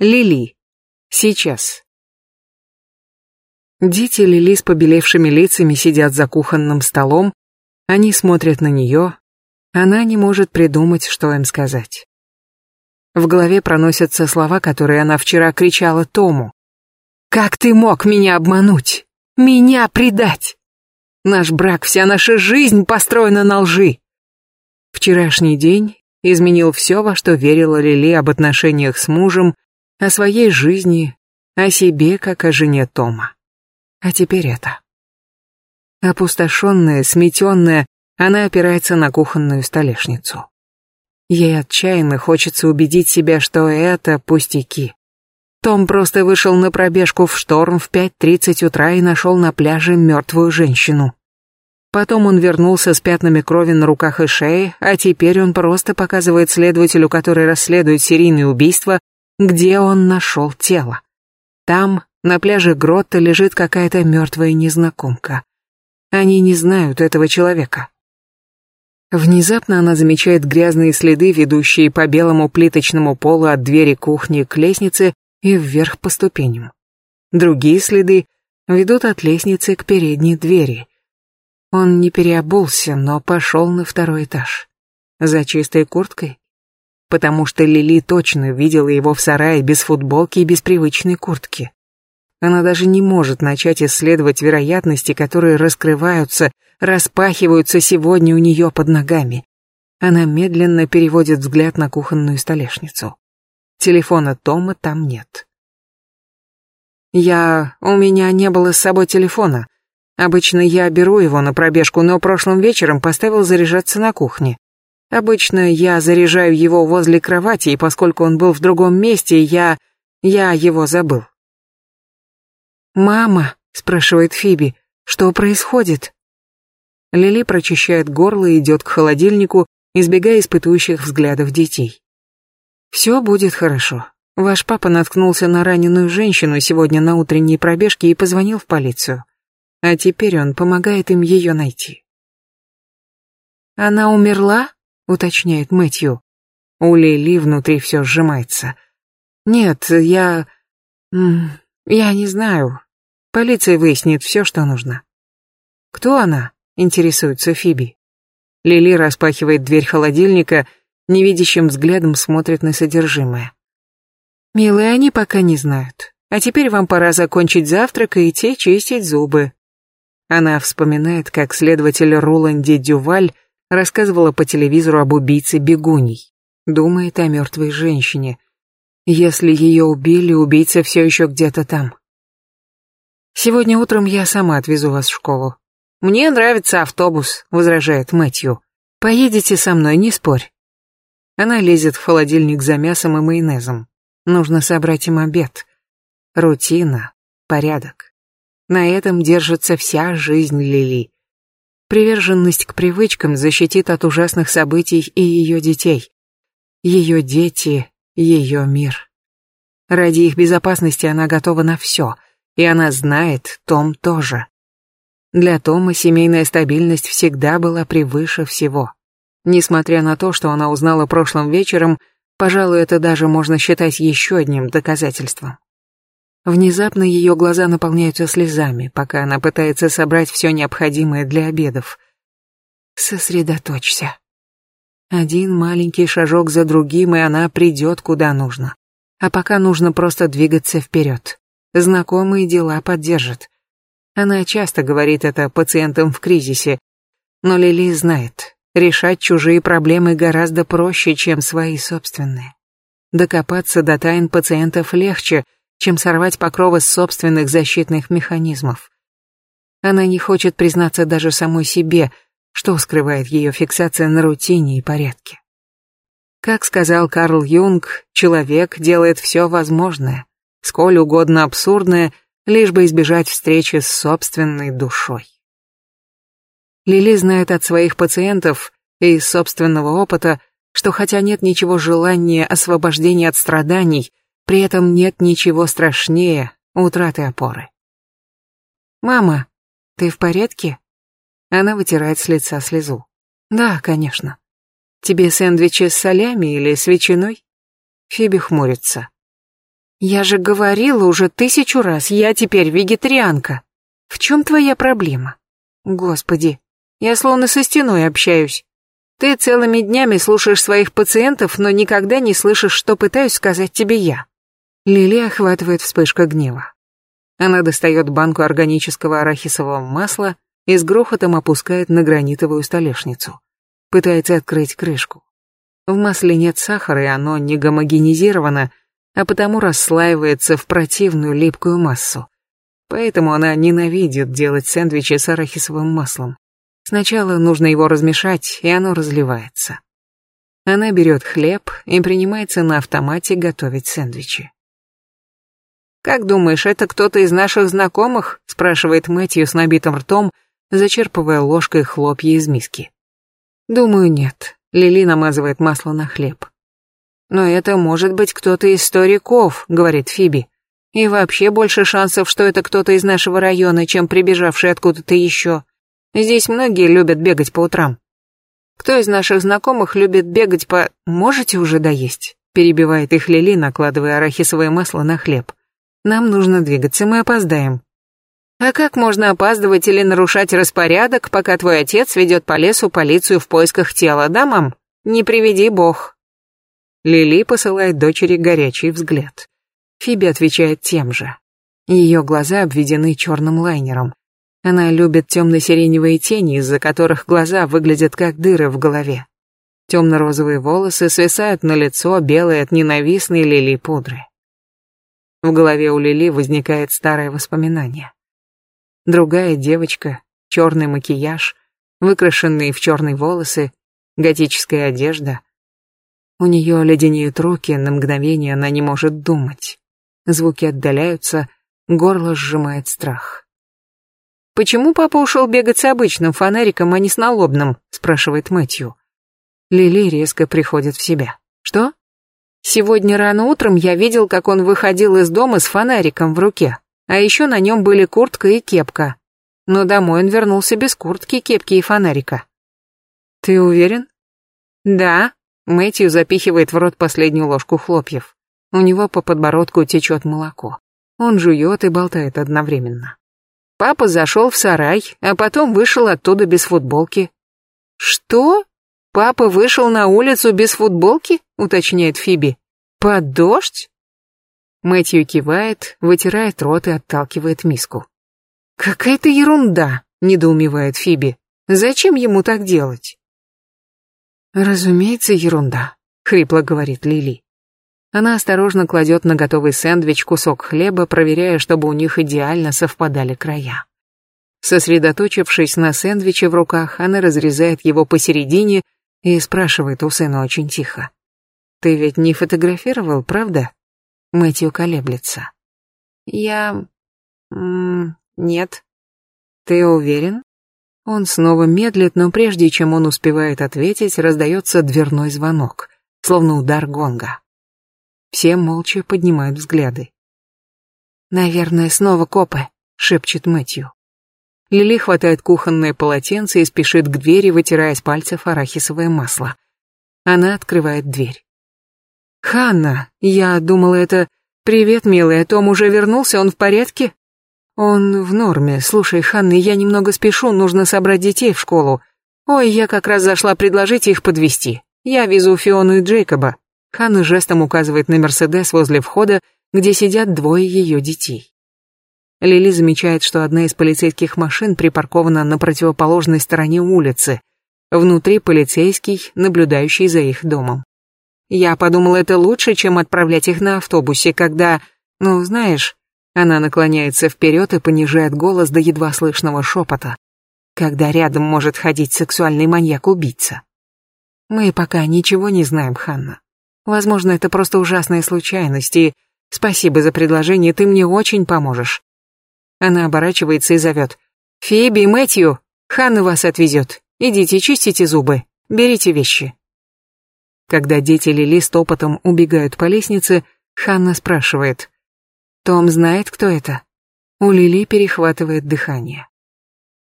Лили. Сейчас. Дети Лили с побелевшими лицами сидят за кухонным столом. Они смотрят на нее. Она не может придумать, что им сказать. В голове проносятся слова, которые она вчера кричала Тому. «Как ты мог меня обмануть? Меня предать? Наш брак, вся наша жизнь построена на лжи!» Вчерашний день изменил все, во что верила Лили об отношениях с мужем о своей жизни, о себе, как о жене Тома. А теперь это. Опустошенная, сметенная, она опирается на кухонную столешницу. Ей отчаянно хочется убедить себя, что это пустяки. Том просто вышел на пробежку в шторм в 5.30 утра и нашел на пляже мертвую женщину. Потом он вернулся с пятнами крови на руках и шее, а теперь он просто показывает следователю, который расследует серийные убийства, где он нашел тело. Там, на пляже Гротта, лежит какая-то мертвая незнакомка. Они не знают этого человека. Внезапно она замечает грязные следы, ведущие по белому плиточному полу от двери кухни к лестнице и вверх по ступеням. Другие следы ведут от лестницы к передней двери. Он не переобулся, но пошел на второй этаж. За чистой курткой? потому что Лили точно видела его в сарае без футболки и без привычной куртки. Она даже не может начать исследовать вероятности, которые раскрываются, распахиваются сегодня у нее под ногами. Она медленно переводит взгляд на кухонную столешницу. Телефона Тома там нет. «Я... у меня не было с собой телефона. Обычно я беру его на пробежку, но прошлым вечером поставил заряжаться на кухне. Обычно я заряжаю его возле кровати, и поскольку он был в другом месте, я... я его забыл. «Мама», — спрашивает Фиби, — «что происходит?» Лили прочищает горло и идет к холодильнику, избегая испытующих взглядов детей. «Все будет хорошо. Ваш папа наткнулся на раненую женщину сегодня на утренней пробежке и позвонил в полицию. А теперь он помогает им ее найти». «Она умерла?» уточняет Мэтью. У Лили внутри все сжимается. Нет, я... Я не знаю. Полиция выяснит все, что нужно. Кто она? Интересуется Фиби. Лили распахивает дверь холодильника, невидящим взглядом смотрит на содержимое. Милые, они пока не знают. А теперь вам пора закончить завтрак и идти чистить зубы. Она вспоминает, как следователь Роланди Дюваль рассказывала по телевизору об убийце бегуней, думает о мертвой женщине. Если ее убили, убийца все еще где-то там. Сегодня утром я сама отвезу вас в школу. Мне нравится автобус, возражает Мэтью. Поедете со мной, не спорь. Она лезет в холодильник за мясом и майонезом. Нужно собрать им обед. Рутина, порядок. На этом держится вся жизнь Лили. Приверженность к привычкам защитит от ужасных событий и ее детей. Ее дети — ее мир. Ради их безопасности она готова на все, и она знает, Том тоже. Для Тома семейная стабильность всегда была превыше всего. Несмотря на то, что она узнала прошлым вечером, пожалуй, это даже можно считать еще одним доказательством. Внезапно ее глаза наполняются слезами, пока она пытается собрать все необходимое для обедов. Сосредоточься. Один маленький шажок за другим, и она придет куда нужно. А пока нужно просто двигаться вперед. Знакомые дела поддержат. Она часто говорит это пациентам в кризисе. Но Лили знает, решать чужие проблемы гораздо проще, чем свои собственные. Докопаться до тайн пациентов легче — чем сорвать покровы собственных защитных механизмов. Она не хочет признаться даже самой себе, что скрывает ее фиксация на рутине и порядке. Как сказал Карл Юнг, человек делает все возможное, сколь угодно абсурдное, лишь бы избежать встречи с собственной душой. Лили знает от своих пациентов и из собственного опыта, что хотя нет ничего желания освобождения от страданий – при этом нет ничего страшнее утраты опоры. «Мама, ты в порядке?» Она вытирает с лица слезу. «Да, конечно. Тебе сэндвичи с солями или с ветчиной?» Фиби хмурится. «Я же говорила уже тысячу раз, я теперь вегетарианка. В чем твоя проблема? Господи, я словно со стеной общаюсь. Ты целыми днями слушаешь своих пациентов, но никогда не слышишь, что пытаюсь сказать тебе я. Лили охватывает вспышка гнева. Она достает банку органического арахисового масла и с грохотом опускает на гранитовую столешницу. Пытается открыть крышку. В масле нет сахара, и оно не гомогенизировано, а потому расслаивается в противную липкую массу. Поэтому она ненавидит делать сэндвичи с арахисовым маслом. Сначала нужно его размешать, и оно разливается. Она берет хлеб и принимается на автомате готовить сэндвичи. «Как думаешь, это кто-то из наших знакомых?» — спрашивает Мэтью с набитым ртом, зачерпывая ложкой хлопья из миски. «Думаю, нет», — Лили намазывает масло на хлеб. «Но это может быть кто-то из стариков», — говорит Фиби. «И вообще больше шансов, что это кто-то из нашего района, чем прибежавший откуда-то еще. Здесь многие любят бегать по утрам». «Кто из наших знакомых любит бегать по...» «Можете уже доесть?» — перебивает их Лили, накладывая арахисовое масло на хлеб. Нам нужно двигаться, мы опоздаем. А как можно опаздывать или нарушать распорядок, пока твой отец ведет по лесу полицию в поисках тела, да, мам? Не приведи бог. Лили посылает дочери горячий взгляд. Фиби отвечает тем же. Ее глаза обведены черным лайнером. Она любит темно-сиреневые тени, из-за которых глаза выглядят как дыры в голове. Темно-розовые волосы свисают на лицо, белые от ненавистной лилии пудры. В голове у Лили возникает старое воспоминание. Другая девочка, черный макияж, выкрашенные в черные волосы, готическая одежда. У нее леденеют руки, на мгновение она не может думать. Звуки отдаляются, горло сжимает страх. «Почему папа ушел бегать с обычным фонариком, а не с налобным?» – спрашивает Мэтью. Лили резко приходит в себя. «Что?» Сегодня рано утром я видел, как он выходил из дома с фонариком в руке, а еще на нем были куртка и кепка. Но домой он вернулся без куртки, кепки и фонарика. «Ты уверен?» «Да», — Мэтью запихивает в рот последнюю ложку хлопьев. У него по подбородку течет молоко. Он жует и болтает одновременно. Папа зашел в сарай, а потом вышел оттуда без футболки. «Что?» Папа вышел на улицу без футболки? уточняет Фиби. Под дождь? Мэтью кивает, вытирает рот и отталкивает миску. Какая-то ерунда, недоумевает Фиби. Зачем ему так делать? Разумеется, ерунда, хрипло говорит Лили. Она осторожно кладет на готовый сэндвич кусок хлеба, проверяя, чтобы у них идеально совпадали края. Сосредоточившись на сэндвиче в руках, она разрезает его посередине и спрашивает у сына очень тихо. «Ты ведь не фотографировал, правда?» Мэтью колеблется. «Я... М -м нет». «Ты уверен?» Он снова медлит, но прежде чем он успевает ответить, раздается дверной звонок, словно удар гонга. Все молча поднимают взгляды. «Наверное, снова копы», — шепчет Мэтью. Лили хватает кухонное полотенце и спешит к двери, вытирая с пальцев арахисовое масло. Она открывает дверь. «Ханна, я думала это...» «Привет, милая, Том уже вернулся, он в порядке?» «Он в норме. Слушай, Ханна, я немного спешу, нужно собрать детей в школу. Ой, я как раз зашла предложить их подвести. Я везу Фиону и Джейкоба». Ханна жестом указывает на Мерседес возле входа, где сидят двое ее детей. Лили замечает, что одна из полицейских машин припаркована на противоположной стороне улицы. Внутри полицейский, наблюдающий за их домом. Я подумала, это лучше, чем отправлять их на автобусе, когда... Ну, знаешь... Она наклоняется вперед и понижает голос до едва слышного шепота. Когда рядом может ходить сексуальный маньяк-убийца. Мы пока ничего не знаем, Ханна. Возможно, это просто ужасная случайность, и... Спасибо за предложение, ты мне очень поможешь. Она оборачивается и зовет. «Фиби, Мэтью, Ханна вас отвезет. Идите, чистите зубы. Берите вещи». Когда дети Лили с топотом убегают по лестнице, Ханна спрашивает. «Том знает, кто это?» У Лили перехватывает дыхание.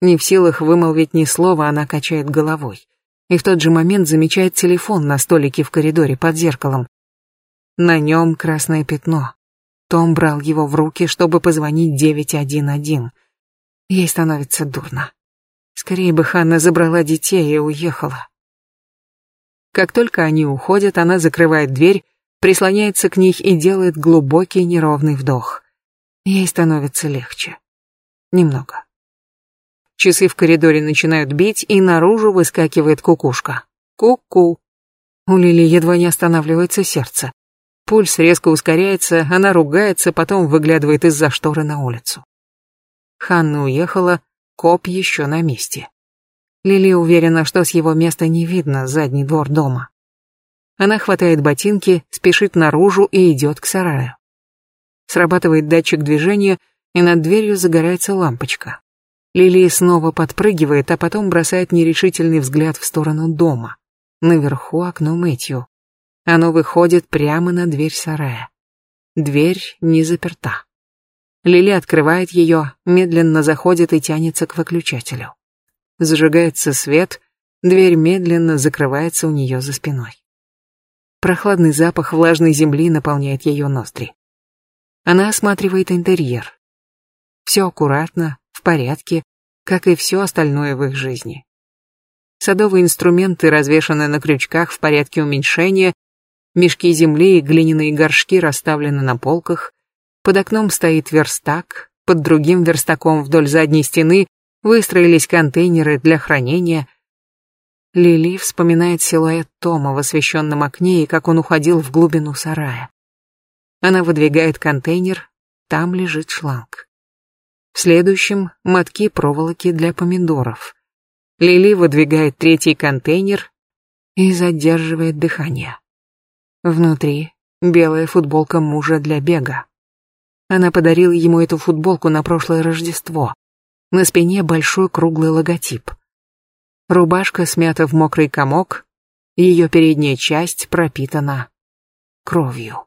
Не в силах вымолвить ни слова, она качает головой. И в тот же момент замечает телефон на столике в коридоре под зеркалом. На нем красное пятно. Том брал его в руки, чтобы позвонить 911. Ей становится дурно. Скорее бы Ханна забрала детей и уехала. Как только они уходят, она закрывает дверь, прислоняется к них и делает глубокий неровный вдох. Ей становится легче. Немного. Часы в коридоре начинают бить, и наружу выскакивает кукушка. Ку-ку. У Лили едва не останавливается сердце. Пульс резко ускоряется, она ругается, потом выглядывает из-за шторы на улицу. Ханна уехала, коп еще на месте. Лили уверена, что с его места не видно задний двор дома. Она хватает ботинки, спешит наружу и идет к сараю. Срабатывает датчик движения, и над дверью загорается лампочка. Лили снова подпрыгивает, а потом бросает нерешительный взгляд в сторону дома. Наверху окно Мэтью. Оно выходит прямо на дверь сарая. Дверь не заперта. Лили открывает ее, медленно заходит и тянется к выключателю. Зажигается свет, дверь медленно закрывается у нее за спиной. Прохладный запах влажной земли наполняет ее ноздри. Она осматривает интерьер. Все аккуратно, в порядке, как и все остальное в их жизни. Садовые инструменты развешаны на крючках в порядке уменьшения Мешки земли и глиняные горшки расставлены на полках. Под окном стоит верстак, под другим верстаком вдоль задней стены выстроились контейнеры для хранения. Лили вспоминает силуэт Тома в освещенном окне и как он уходил в глубину сарая. Она выдвигает контейнер, там лежит шланг. В следующем — мотки проволоки для помидоров. Лили выдвигает третий контейнер и задерживает дыхание. Внутри белая футболка мужа для бега. Она подарила ему эту футболку на прошлое Рождество. На спине большой круглый логотип. Рубашка смята в мокрый комок, ее передняя часть пропитана кровью.